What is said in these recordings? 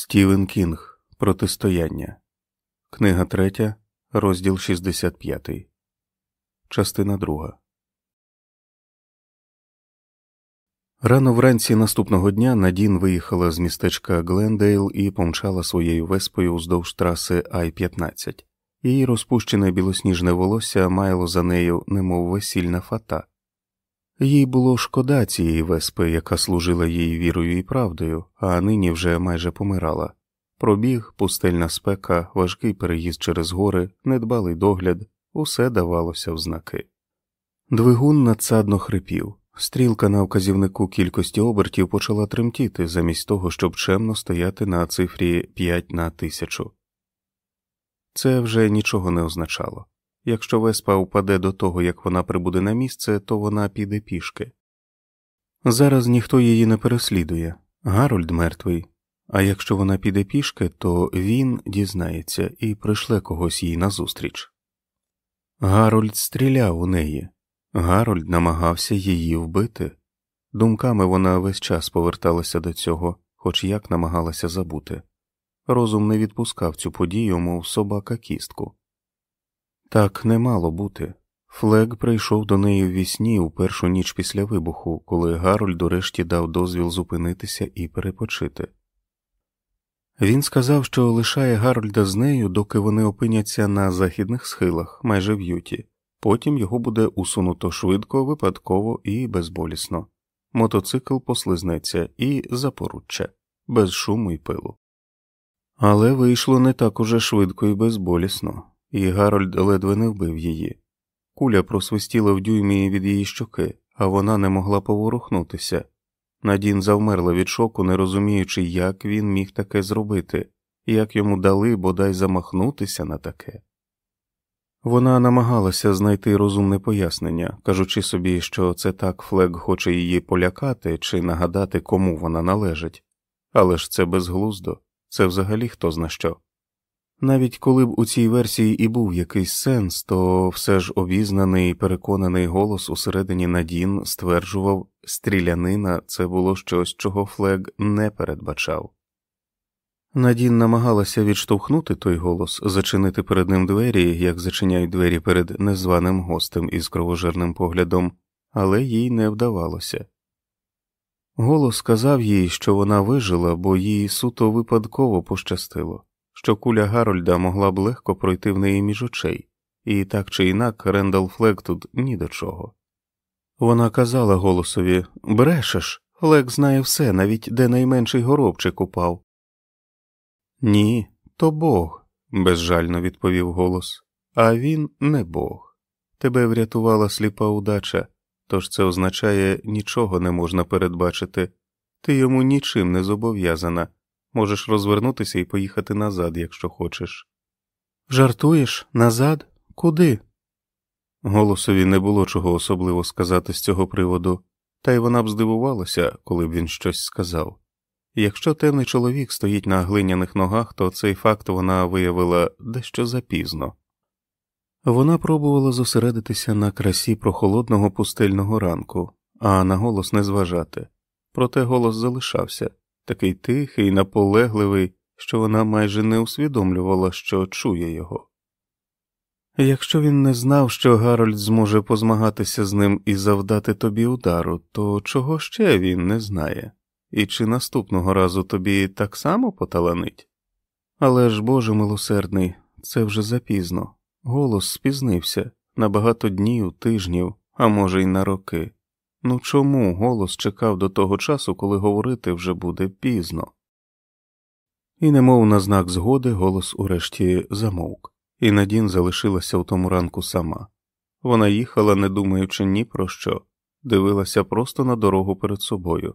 Стівен Кінг Протистояння. Книга 3, розділ 65. Частина 2. Рано вранці наступного дня Надін виїхала з містечка Глендейл і помчала своєю веспою уздовж траси I 15. Її розпущене білосніжне волосся маяло за нею, немов весільна фата. Їй було шкода цієї веспи, яка служила їй вірою і правдою, а нині вже майже помирала. Пробіг, пустельна спека, важкий переїзд через гори, недбалий догляд, усе давалося в знаки. Двигун надсадно хрипів, стрілка на вказівнику кількості обертів почала тремтіти, замість того, щоб чемно стояти на цифрі 5 на тисячу. Це вже нічого не означало. Якщо веспа впаде до того, як вона прибуде на місце, то вона піде пішки. Зараз ніхто її не переслідує, Гарольд мертвий, а якщо вона піде пішки, то він дізнається і прийшле когось їй назустріч. Гарольд стріляв у неї, Гарольд намагався її вбити. Думками вона весь час поверталася до цього, хоч як намагалася забути. Розум не відпускав цю подію, мов собака кістку. Так не мало бути. Флег прийшов до неї в вісні у першу ніч після вибуху, коли Гарольд урешті дав дозвіл зупинитися і перепочити. Він сказав, що лишає Гарольда з нею, доки вони опиняться на західних схилах, майже в юті, потім його буде усунуто швидко, випадково і безболісно. Мотоцикл послизнеться і запоруччя, без шуму і пилу. Але вийшло не так уже швидко і безболісно і Гарольд ледве не вбив її. Куля просвистіла в дюймі від її щоки, а вона не могла поворухнутися. Надін завмерла від шоку, не розуміючи, як він міг таке зробити, як йому дали бодай замахнутися на таке. Вона намагалася знайти розумне пояснення, кажучи собі, що це так Флег хоче її полякати чи нагадати, кому вона належить, але ж це безглуздо, це взагалі хто зна що. Навіть коли б у цій версії і був якийсь сенс, то все ж обізнаний і переконаний голос усередині Надін стверджував, стрілянина це було щось, чого Флег не передбачав. Надін намагалася відштовхнути той голос, зачинити перед ним двері, як зачиняють двері перед незваним гостем із кровожерним поглядом, але їй не вдавалося. Голос сказав їй, що вона вижила, бо їй суто випадково пощастило що куля Гарольда могла б легко пройти в неї між очей, і так чи інак Рендал Флег тут ні до чого. Вона казала голосові Брешеш, Флег знає все, навіть де найменший горобчик упав. Ні, то Бог, безжально відповів голос, а він не Бог. Тебе врятувала сліпа удача, тож це означає нічого не можна передбачити, ти йому нічим не зобов'язана, Можеш розвернутися і поїхати назад, якщо хочеш. Жартуєш назад? Куди? Голосові не було чого особливо сказати з цього приводу, та й вона б здивувалася, коли б він щось сказав. Якщо темний чоловік стоїть на глиняних ногах, то цей факт вона виявила дещо запізно. Вона пробувала зосередитися на красі прохолодного пустельного ранку, а на голос не зважати, проте голос залишався такий тихий, наполегливий, що вона майже не усвідомлювала, що чує його. Якщо він не знав, що Гарольд зможе позмагатися з ним і завдати тобі удару, то чого ще він не знає, і чи наступного разу тобі так само поталанить? Але ж, Боже милосердний, це вже запізно. Голос спізнився на багато днів, тижнів, а може, й на роки. Ну чому голос чекав до того часу, коли говорити вже буде пізно? І, немов на знак згоди, голос урешті замовк, і Надін залишилася в тому ранку сама. Вона їхала, не думаючи ні про що, дивилася просто на дорогу перед собою.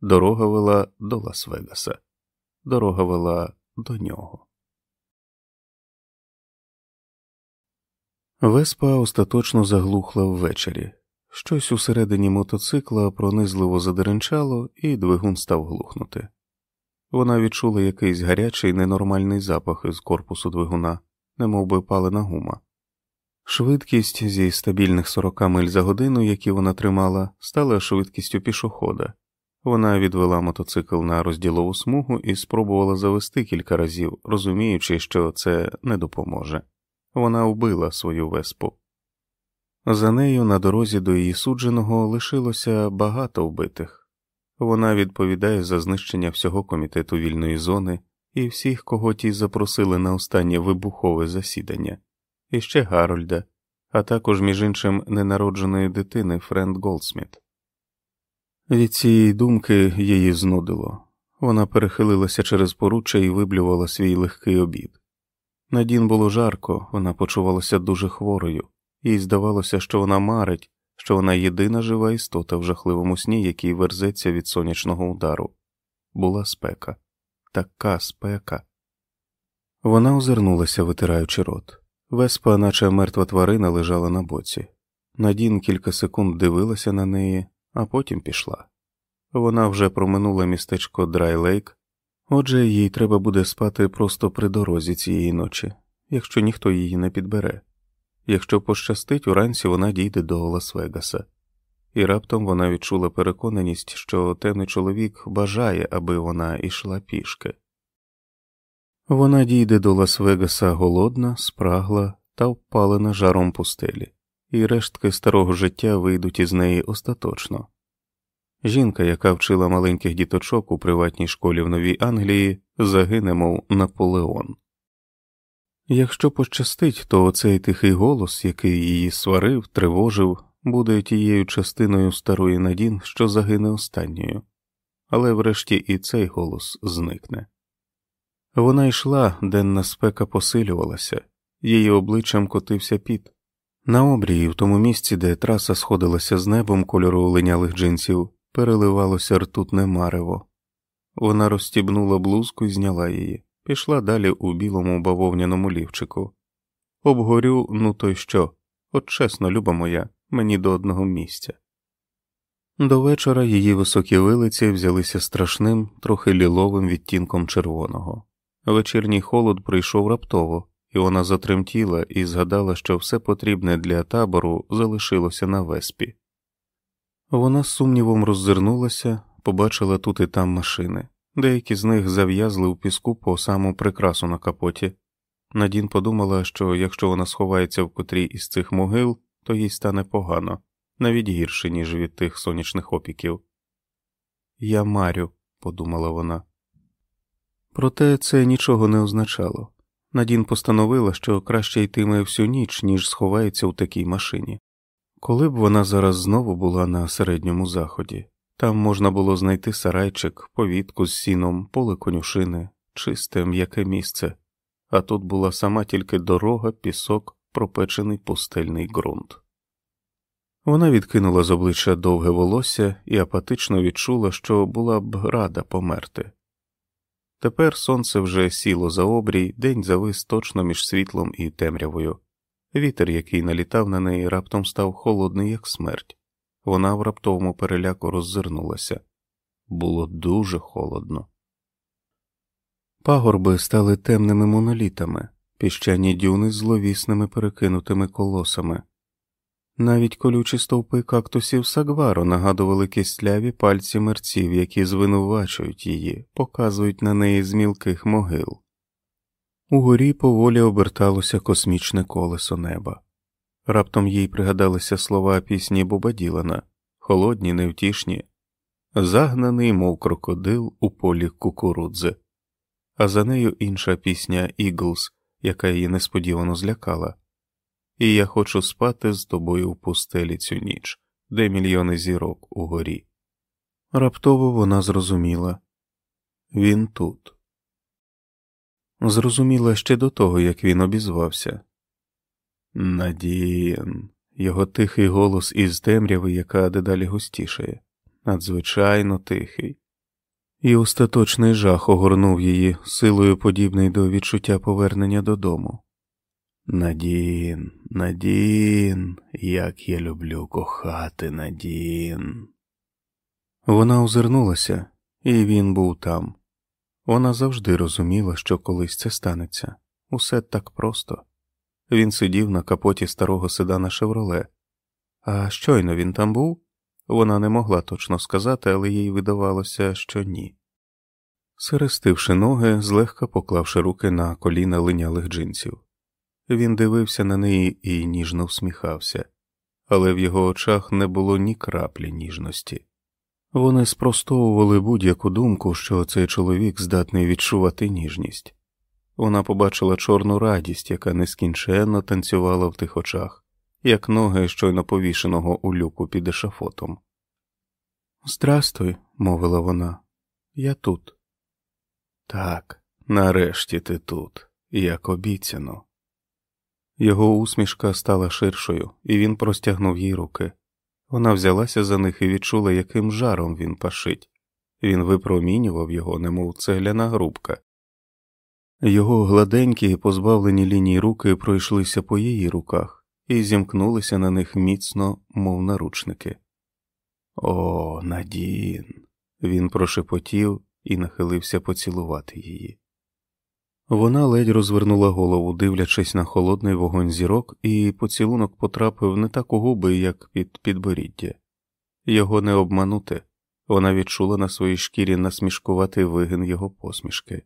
Дорога вела до Лас-Вегаса, дорога вела до нього. Веспа остаточно заглухла ввечері. Щось усередині мотоцикла пронизливо задеренчало, і двигун став глухнути. Вона відчула якийсь гарячий ненормальний запах із корпусу двигуна, немов би палена гума. Швидкість зі стабільних 40 миль за годину, які вона тримала, стала швидкістю пішохода, Вона відвела мотоцикл на розділову смугу і спробувала завести кілька разів, розуміючи, що це не допоможе. Вона вбила свою веспу. За нею на дорозі до її судженого лишилося багато вбитих. Вона відповідає за знищення всього комітету вільної зони і всіх, кого ті запросили на останнє вибухове засідання, і ще Гарольда, а також, між іншим, ненародженої дитини Френд Голдсміт. Від цієї думки її знудило. Вона перехилилася через поруччя і виблювала свій легкий обід. Надін було жарко, вона почувалася дуже хворою, їй здавалося, що вона марить, що вона єдина жива істота в жахливому сні, який верзеться від сонячного удару. Була спека, така спека. Вона озирнулася, витираючи рот. Веспа, наче мертва тварина, лежала на боці. Надін кілька секунд дивилася на неї, а потім пішла. Вона вже проминула містечко Драйлейк, отже, їй треба буде спати просто при дорозі цієї ночі, якщо ніхто її не підбере. Якщо пощастить, уранці вона дійде до Лас-Вегаса, і раптом вона відчула переконаність, що темний чоловік бажає, аби вона йшла пішки. Вона дійде до Лас-Вегаса голодна, спрагла та впалена жаром пустелі, і рештки старого життя вийдуть із неї остаточно. Жінка, яка вчила маленьких діточок у приватній школі в Новій Англії, загине, мов Наполеон. Якщо пощастить, то оцей тихий голос, який її сварив, тривожив, буде тією частиною старої Надін, що загине останньою, але врешті і цей голос зникне. Вона йшла, денна спека посилювалася, її обличчям котився піт. На обрії, в тому місці, де траса сходилася з небом кольору оленялих джинсів, переливалося ртутне марево. Вона розстібнула блузку і зняла її, пішла далі у білому бавовняному лівчику. Обгорю, ну то й що? От чесно, люба моя, мені до одного місця. До вечора її високі вилиці взялися страшним, трохи ліловим відтінком червоного. Вечірній холод прийшов раптово, і вона затремтіла і згадала, що все потрібне для табору залишилося на веспі. Вона з сумнівом роззирнулася, побачила тут і там машини, деякі з них зав'язли у піску по саму прикрасу на капоті. Надін подумала, що якщо вона сховається в котрій із цих могил, то їй стане погано, навіть гірше, ніж від тих сонячних опіків. Я марю, подумала вона. Проте це нічого не означало. Надін постановила, що краще йтиме всю ніч, ніж сховається у такій машині. Коли б вона зараз знову була на середньому заході, там можна було знайти сарайчик, повітку з сіном, поле конюшини, чисте м'яке місце, а тут була сама тільки дорога, пісок, пропечений пустельний ґрунт. Вона відкинула з обличчя довге волосся і апатично відчула, що була б рада померти. Тепер сонце вже сіло за обрій, день завис точно між світлом і темрявою. Вітер, який налітав на неї, раптом став холодний, як смерть. Вона в раптовому переляку роззирнулася. Було дуже холодно. Пагорби стали темними монолітами, піщані дюни з зловісними перекинутими колосами. Навіть колючі стовпи кактусів Сагваро нагадували кисляві пальці мерців, які звинувачують її, показують на неї з мілких могил. Угорі поволі оберталося космічне колесо неба. Раптом їй пригадалися слова пісні Боба Ділана, холодні, невтішні, загнаний, мов крокодил у полі кукурудзи, а за нею інша пісня Іглс, яка її несподівано злякала і я хочу спати з тобою в пустелі цю ніч, де мільйони зірок угорі. Раптово вона зрозуміла він тут. Зрозуміла ще до того, як він обізвався. Надієн, його тихий голос із темряви, яка дедалі густішає, надзвичайно тихий, і остаточний жах огорнув її силою подібний до відчуття повернення додому. Надін, Надін, як я люблю кохати Надін. Вона озирнулася, і він був там. Вона завжди розуміла, що колись це станеться. Усе так просто. Він сидів на капоті старого седана Шевроле. А щойно він там був? Вона не могла точно сказати, але їй видавалося, що ні. Серестивши ноги, злегка поклавши руки на коліна линялих джинсів. Він дивився на неї і ніжно всміхався, але в його очах не було ні краплі ніжності. Вони спростовували будь-яку думку, що цей чоловік здатний відчувати ніжність. Вона побачила чорну радість, яка нескінченно танцювала в тих очах, як ноги щойно повішеного у люку під ешафотом. Здрастуй, мовила вона, я тут. Так, нарешті ти тут, як обіцяно. Його усмішка стала ширшою, і він простягнув їй руки. Вона взялася за них і відчула, яким жаром він пашить. Він випромінював його, немов цегляна грубка. Його гладенькі і позбавлені лінії руки пройшлися по її руках і зімкнулися на них міцно, мов наручники. О, Надін. Він прошепотів і нахилився поцілувати її. Вона ледь розвернула голову, дивлячись на холодний вогонь зірок, і поцілунок потрапив не так у губи, як під підборіддя. Його не обманути, вона відчула на своїй шкірі насмішкуватий вигин його посмішки.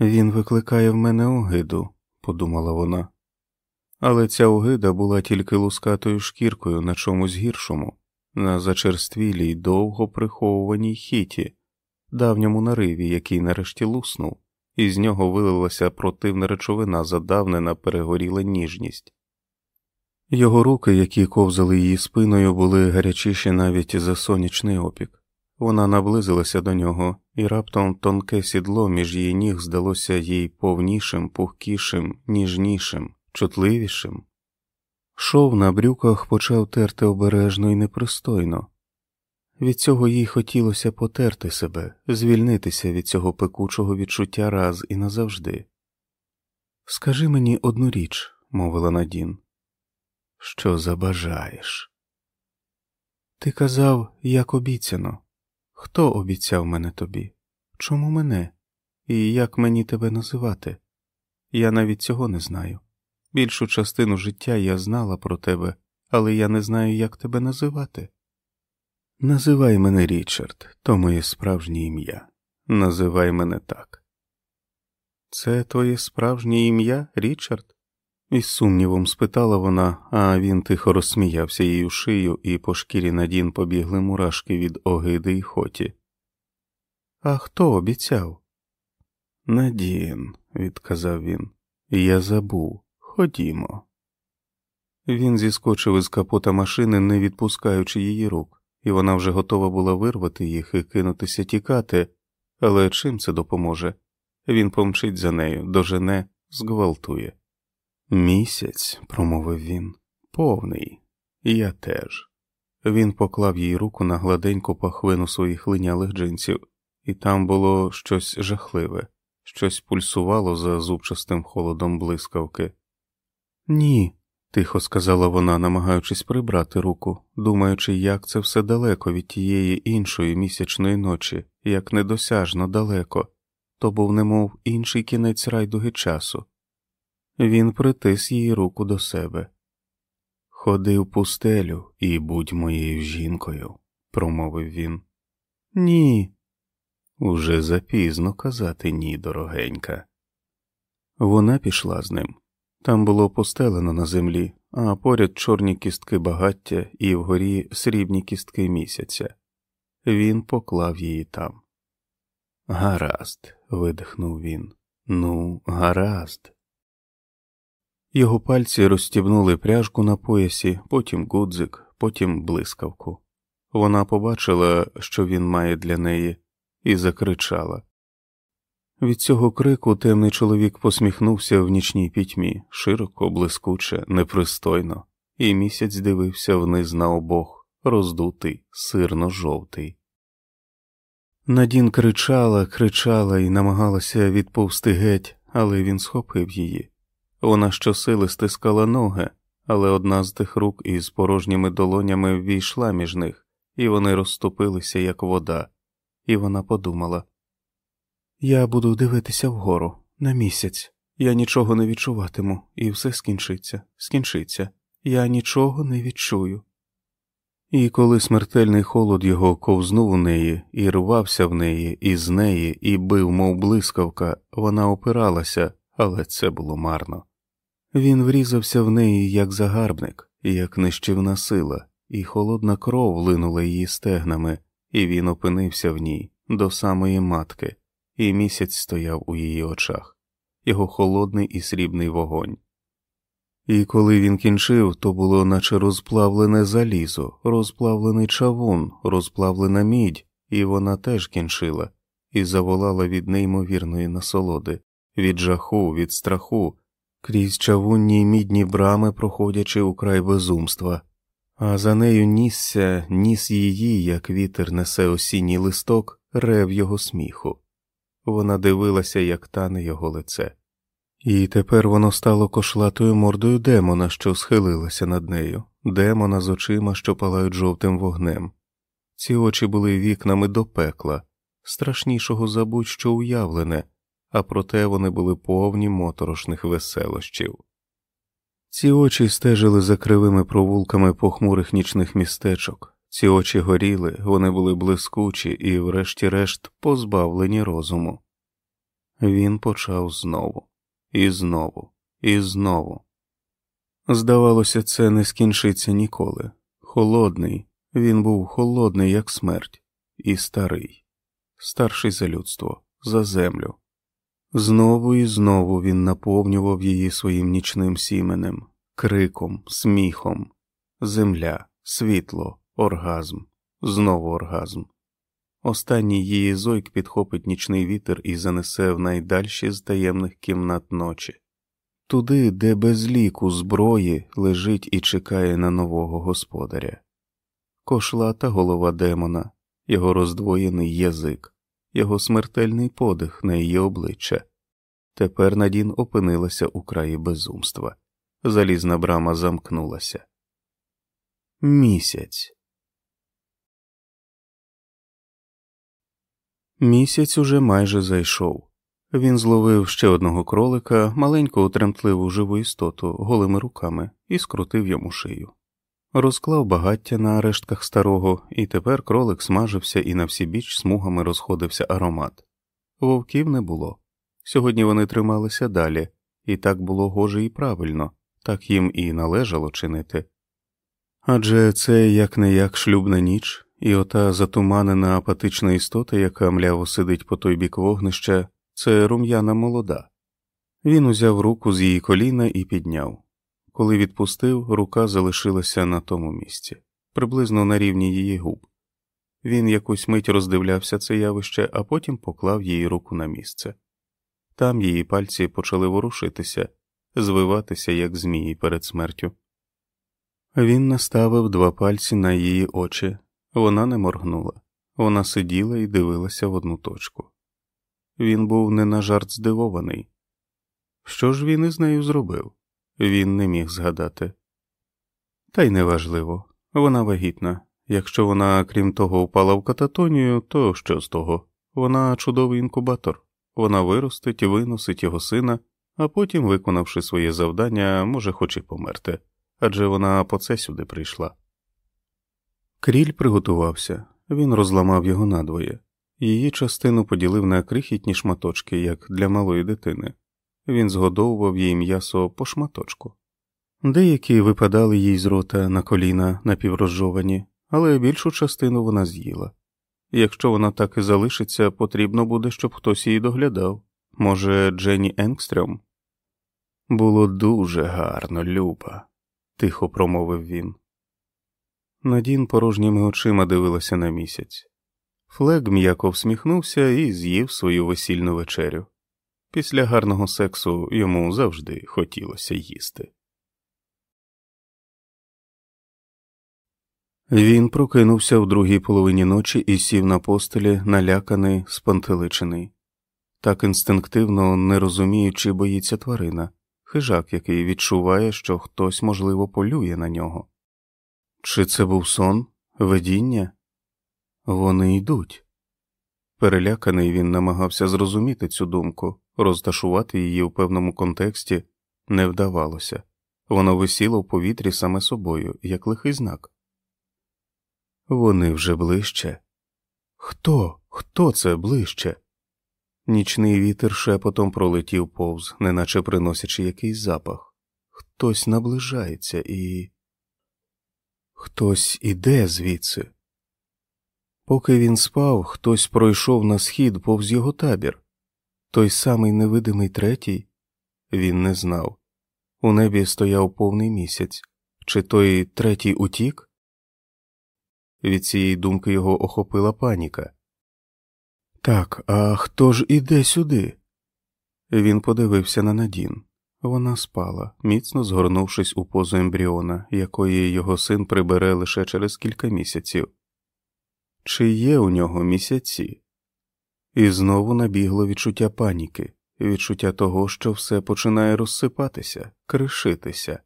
Він викликає в мене огиду, подумала вона, але ця огида була тільки лускатою шкіркою на чомусь гіршому, на зачерствілій, довго приховуваній хіті, давньому нариві, який нарешті луснув і з нього вилилася противна речовина, задавнена перегоріла ніжність. Його руки, які ковзали її спиною, були гарячіші навіть за сонячний опік. Вона наблизилася до нього, і раптом тонке сідло між її ніг здалося їй повнішим, пухкішим, ніжнішим, чутливішим. Шов на брюках почав терти обережно і непристойно, від цього їй хотілося потерти себе, звільнитися від цього пекучого відчуття раз і назавжди. Скажи мені одну річ, мовила Надін, що забажаєш? Ти казав, як обіцяно. Хто обіцяв мене тобі? Чому мене? І як мені тебе називати? Я навіть цього не знаю. Більшу частину життя я знала про тебе, але я не знаю, як тебе називати. Називай мене Річард, то моє справжнє ім'я. Називай мене так. Це твоє справжнє ім'я, Річард? Із сумнівом спитала вона, а він тихо розсміявся їй у шию, і по шкірі Надін побігли мурашки від огиди й хоті. А хто обіцяв? Надін, відказав він, я забув. Ходімо. Він зіскочив із капота машини, не відпускаючи її рук і вона вже готова була вирвати їх і кинутися тікати, але чим це допоможе? Він помчить за нею, дожене, зґвалтує. Місяць, промовив він, повний, я теж. Він поклав їй руку на гладеньку пахвину своїх линялих джинсів, і там було щось жахливе, щось пульсувало за зубчастим холодом блискавки. Ні, тихо сказала вона, намагаючись прибрати руку, думаючи, як це все далеко від тієї іншої місячної ночі, як недосяжно далеко, то був немов інший кінець райдуги часу. Він притис її руку до себе. Ходи в пустелю і будь моєю жінкою, промовив він. Ні. Уже запізно казати ні, дорогенька. Вона пішла з ним. Там було постелено на землі, а поряд чорні кістки багаття і вгорі срібні кістки місяця. Він поклав її там. Гаразд, видихнув він. Ну, гаразд. Його пальці розстібнули пряжку на поясі, потім гудзик, потім блискавку. Вона побачила, що він має для неї, і закричала. Від цього крику темний чоловік посміхнувся в нічній пітьмі, широко, блискуче, непристойно, і місяць дивився вниз на обох, роздутий, сирно жовтий. Надін кричала, кричала і намагалася відповсти геть, але він схопив її. Вона щосили стискала ноги, але одна з тих рук із порожніми долонями ввійшла між них, і вони розступилися, як вода, і вона подумала я буду дивитися вгору на місяць. Я нічого не відчуватиму, і все скінчиться, скінчиться. Я нічого не відчую. І коли смертельний холод його ковзнув у неї, і рвався в неї, і з неї, і бив, мов блискавка, вона опиралася, але це було марно. Він врізався в неї, як загарбник, як нищівна сила, і холодна кров линула її стегнами, і він опинився в ній до самої матки, і місяць стояв у її очах, його холодний і срібний вогонь. І коли він кінчив, то було наче розплавлене залізо, розплавлений чавун, розплавлена мідь, і вона теж кінчила, і заволала від неймовірної насолоди, від жаху, від страху, крізь чавунні й мідні брами, проходячи у край безумства, а за нею нісся, ніс її, як вітер несе осінній листок, рев його сміху. Вона дивилася, як тане його лице. І тепер воно стало кошлатою мордою демона, що схилилася над нею, демона з очима, що палають жовтим вогнем. Ці очі були вікнами до пекла, страшнішого за будь-що уявлене, а проте вони були повні моторошних веселощів. Ці очі стежили за кривими провулками похмурих нічних містечок, ці очі горіли, вони були блискучі і, врешті-решт, позбавлені розуму. Він почав знову. І знову, і знову. Здавалося, це не скінчиться ніколи. Холодний, він був холодний, як смерть, і старий, старший за людство, за землю. Знову і знову він наповнював її своїм нічним сіменем, криком, сміхом, земля, світло, оргазм, знову оргазм. Останній її зойк підхопить нічний вітер і занесе в найдальші з таємних кімнат ночі, туди, де без ліку зброї лежить і чекає на нового господаря. Кошлата голова демона, його роздвоєний язик, його смертельний подих на її обличчя. Тепер Надін опинилася у краї безумства. Залізна брама замкнулася. Місяць. Місяць уже майже зайшов. Він зловив ще одного кролика, маленьку тремтливу живу істоту голими руками і скрутив йому шию. Розклав багаття на рештках старого, і тепер кролик смажився і на всі біч смугами розходився аромат. Вовків не було. Сьогодні вони трималися далі, і так було гоже і правильно, так їм і належало чинити. Адже це як не як шлюбна ніч, і ота затуманена апатична істота, яка мляво сидить по той бік вогнища, це рум'яна молода. Він узяв руку з її коліна і підняв. Коли відпустив, рука залишилася на тому місці, приблизно на рівні її губ. Він якусь мить роздивлявся це явище, а потім поклав її руку на місце. Там її пальці почали ворушитися, звиватися, як змії перед смертю. Він наставив два пальці на її очі, вона не моргнула, вона сиділа і дивилася в одну точку. Він був не на жарт здивований. Що ж він із нею зробив? Він не міг згадати. Та й неважливо вона вагітна. Якщо вона, крім того, впала в кататонію, то що з того? Вона чудовий інкубатор, вона виростить і виносить його сина, а потім, виконавши своє завдання, може хоч і померти адже вона по це сюди прийшла. Кріль приготувався, він розламав його надвоє, її частину поділив на крихітні шматочки, як для малої дитини. Він згодовував їй м'ясо по шматочку. Деякі випадали їй з рота на коліна напіврозжовані, але більшу частину вона з'їла. Якщо вона так і залишиться, потрібно буде, щоб хтось її доглядав. Може, Дженні Енгстрем? Було дуже гарно, Люба, тихо промовив він. Надін порожніми очима дивилася на місяць. Флег м'яко всміхнувся і з'їв свою весільну вечерю. Після гарного сексу йому завжди хотілося їсти. Він прокинувся в другій половині ночі і сів на постелі, наляканий, спантеличений, так інстинктивно не розуміючи, боїться тварина, хижак, який відчуває, що хтось, можливо, полює на нього. Чи це був сон, видіння? Вони йдуть. Переляканий він намагався зрозуміти цю думку, розташувати її у певному контексті не вдавалося, воно висіло в повітрі саме собою, як лихий знак. Вони вже ближче. Хто? Хто це ближче? Нічний вітер шепотом пролетів повз, неначе приносячи якийсь запах. Хтось наближається і. Хтось іде звідси. Поки він спав, хтось пройшов на схід повз його табір. Той самий невидимий третій він не знав. У небі стояв повний місяць, чи той третій утік? Від цієї думки його охопила паніка. Так, а хто ж іде сюди? Він подивився на Надін. Вона спала, міцно згорнувшись у позу ембріона, якої його син прибере лише через кілька місяців. Чи є у нього місяці? І знову набігло відчуття паніки, відчуття того, що все починає розсипатися, кришитися.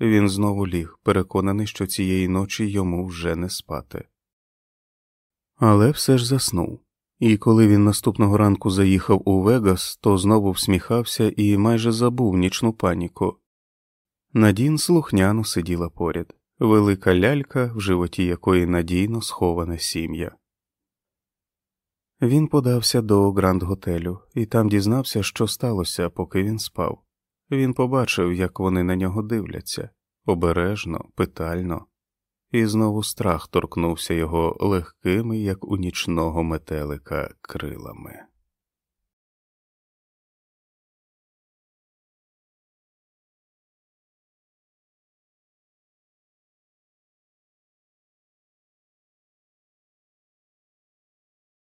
Він знову ліг, переконаний, що цієї ночі йому вже не спати. Але все ж заснув, і коли він наступного ранку заїхав у Вегас, то знову всміхався і майже забув нічну паніку. Надін слухняно сиділа поряд, велика лялька, в животі якої надійно сховане сім'я. Він подався до Гранд Готелю і там дізнався, що сталося, поки він спав. Він побачив, як вони на нього дивляться обережно, питально, і знову страх торкнувся його легкими, як у нічного метелика, крилами.